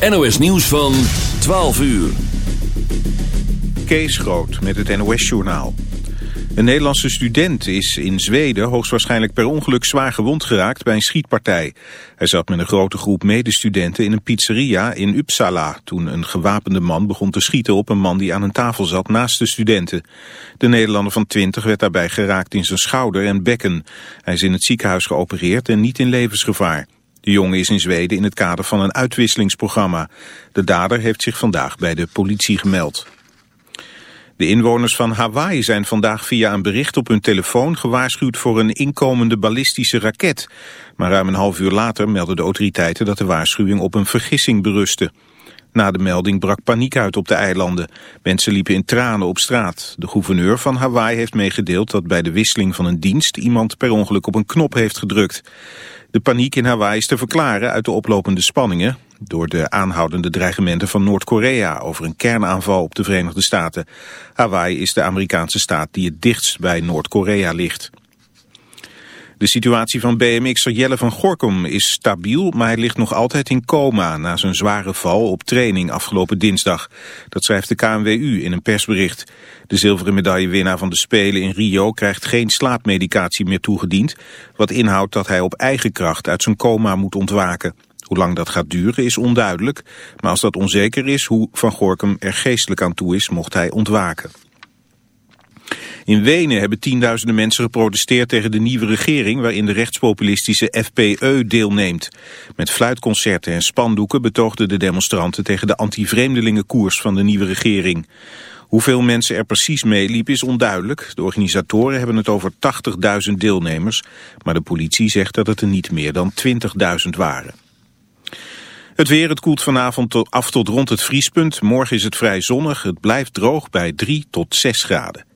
NOS nieuws van 12 uur. Kees Groot met het NOS-journaal. Een Nederlandse student is in Zweden hoogstwaarschijnlijk per ongeluk zwaar gewond geraakt bij een schietpartij. Hij zat met een grote groep medestudenten in een pizzeria in Uppsala toen een gewapende man begon te schieten op een man die aan een tafel zat naast de studenten. De Nederlander van 20 werd daarbij geraakt in zijn schouder en bekken. Hij is in het ziekenhuis geopereerd en niet in levensgevaar. De jongen is in Zweden in het kader van een uitwisselingsprogramma. De dader heeft zich vandaag bij de politie gemeld. De inwoners van Hawaii zijn vandaag via een bericht op hun telefoon gewaarschuwd voor een inkomende ballistische raket. Maar ruim een half uur later meldden de autoriteiten dat de waarschuwing op een vergissing berustte. Na de melding brak paniek uit op de eilanden. Mensen liepen in tranen op straat. De gouverneur van Hawaii heeft meegedeeld dat bij de wisseling van een dienst iemand per ongeluk op een knop heeft gedrukt. De paniek in Hawaii is te verklaren uit de oplopende spanningen door de aanhoudende dreigementen van Noord-Korea over een kernaanval op de Verenigde Staten. Hawaii is de Amerikaanse staat die het dichtst bij Noord-Korea ligt. De situatie van BMX'er Jelle van Gorkum is stabiel, maar hij ligt nog altijd in coma na zijn zware val op training afgelopen dinsdag. Dat schrijft de KNWU in een persbericht. De zilveren medaillewinnaar van de Spelen in Rio krijgt geen slaapmedicatie meer toegediend, wat inhoudt dat hij op eigen kracht uit zijn coma moet ontwaken. Hoe lang dat gaat duren is onduidelijk, maar als dat onzeker is hoe Van Gorkum er geestelijk aan toe is, mocht hij ontwaken. In Wenen hebben tienduizenden mensen geprotesteerd tegen de nieuwe regering waarin de rechtspopulistische FPE deelneemt. Met fluitconcerten en spandoeken betoogden de demonstranten tegen de anti-vreemdelingenkoers van de nieuwe regering. Hoeveel mensen er precies meeliepen is onduidelijk. De organisatoren hebben het over 80.000 deelnemers, maar de politie zegt dat het er niet meer dan 20.000 waren. Het weer, het koelt vanavond af tot rond het vriespunt. Morgen is het vrij zonnig. Het blijft droog bij 3 tot 6 graden.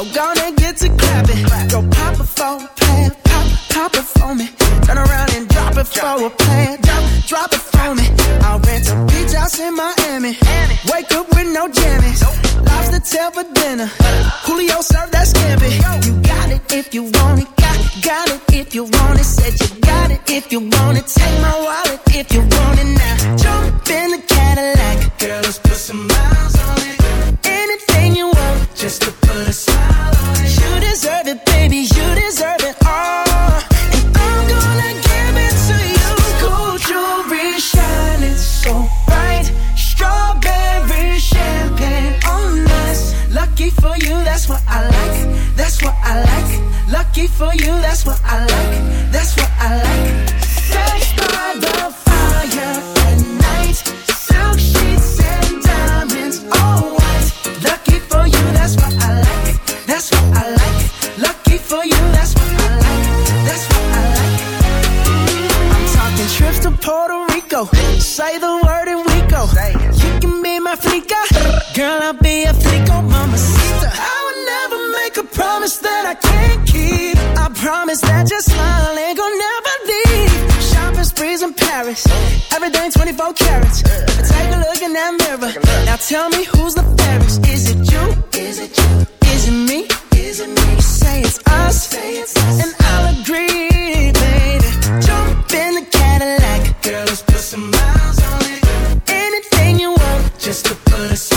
So gone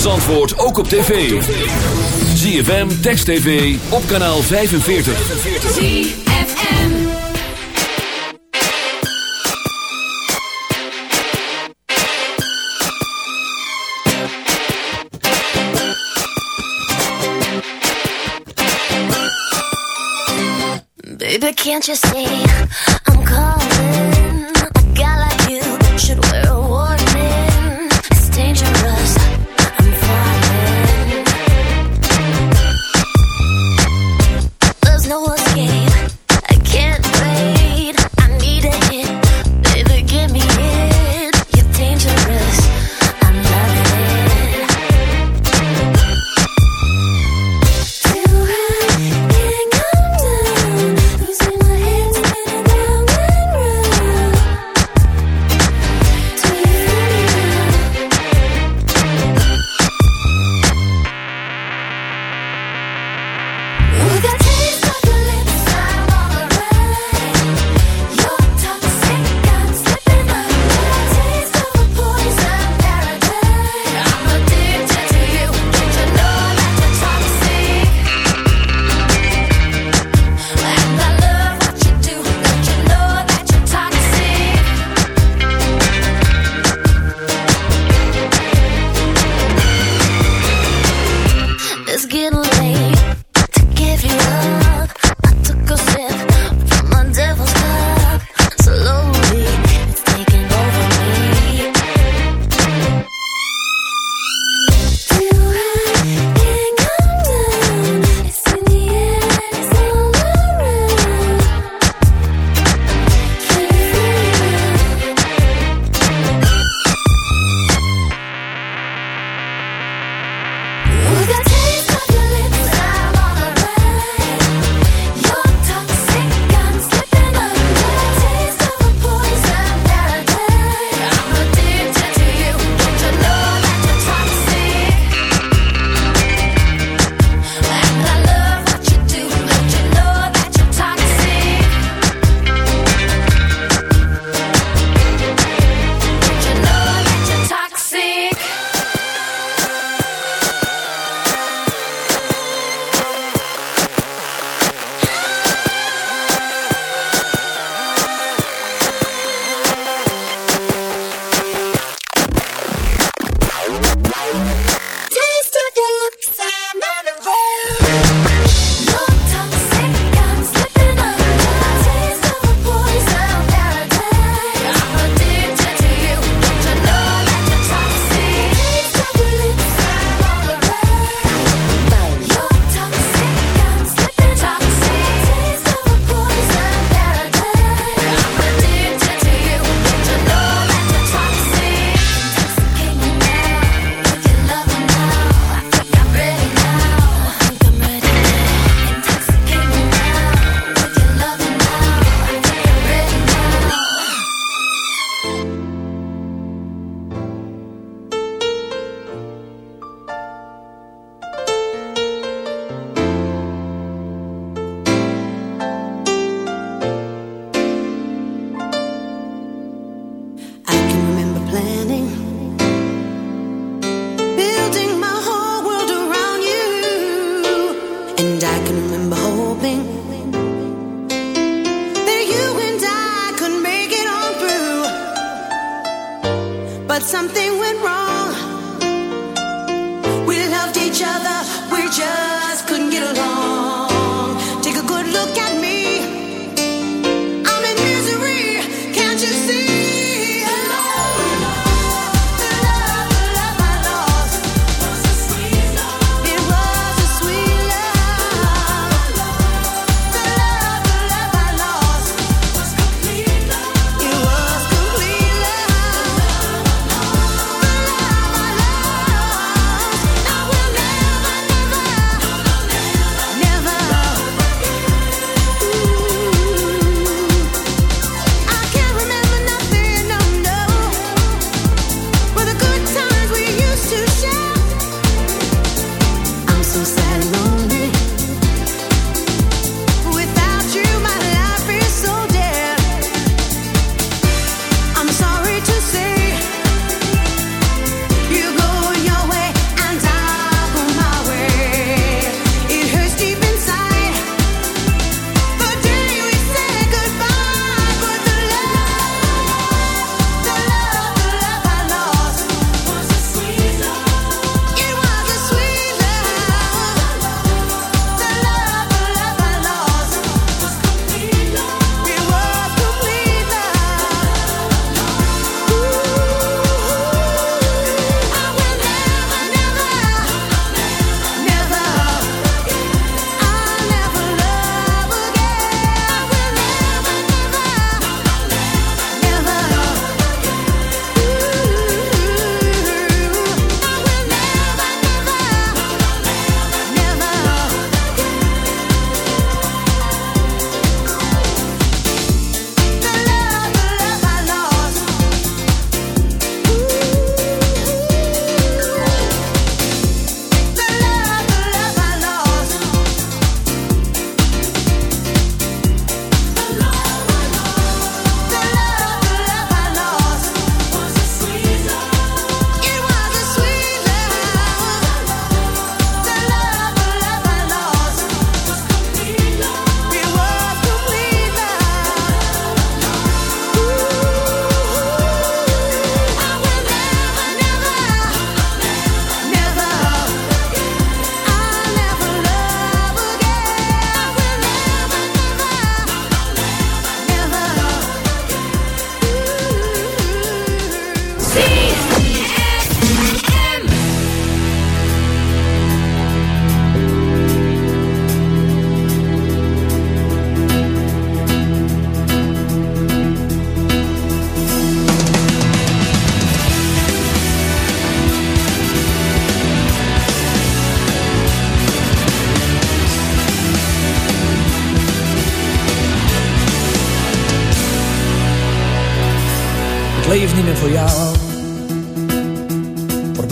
van Zandvoort ook op tv. ZFM, Text TV, op kanaal 45. ZFM Baby, can't you see?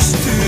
used to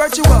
Virtual,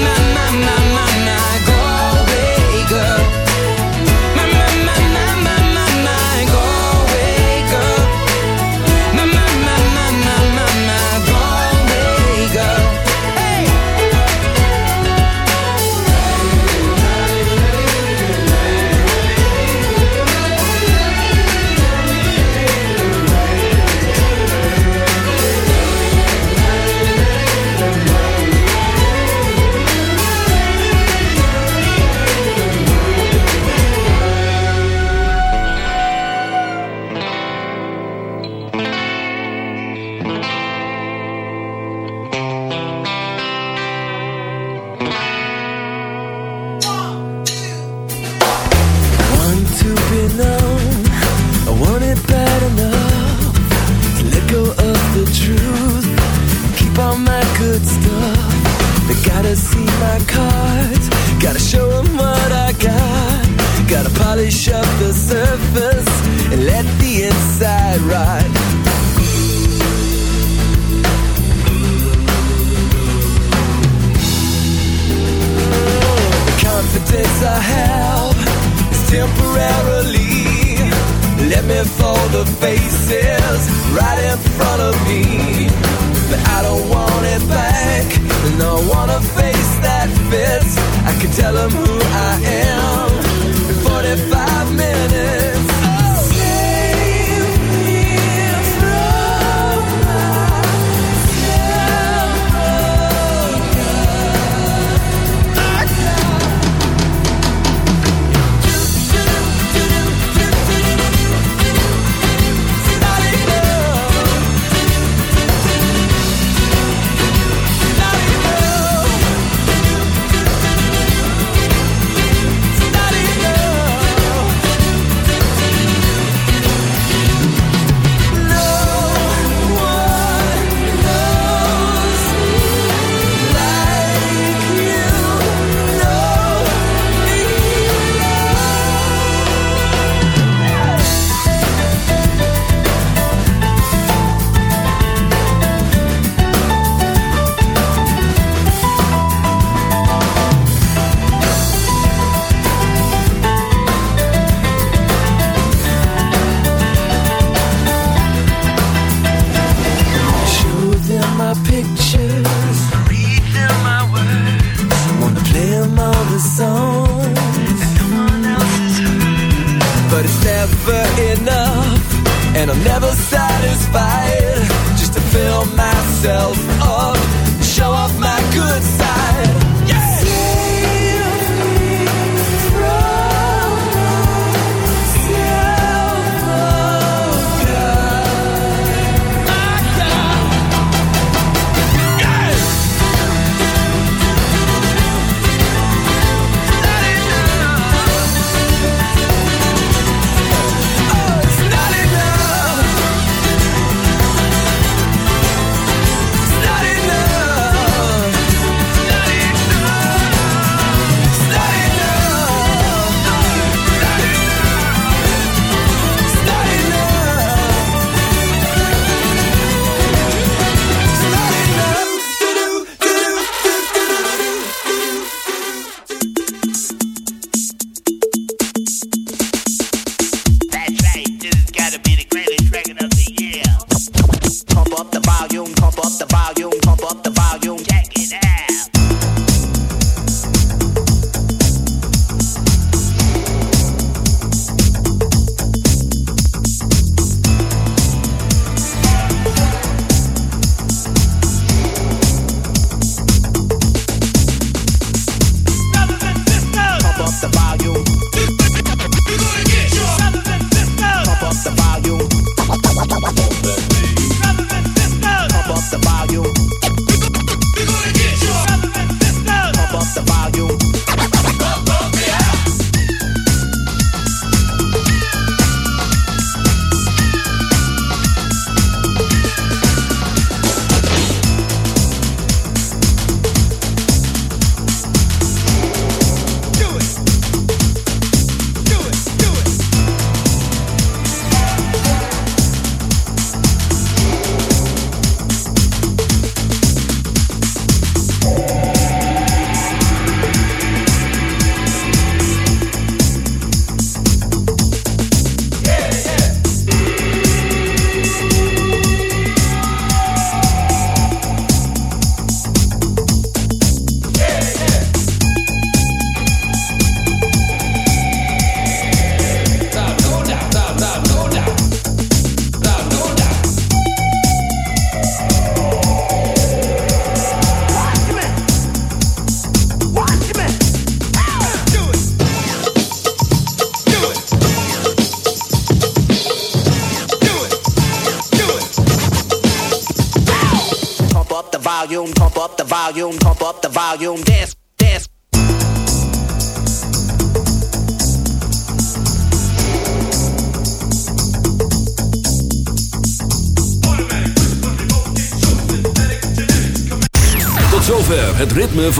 my, my, my.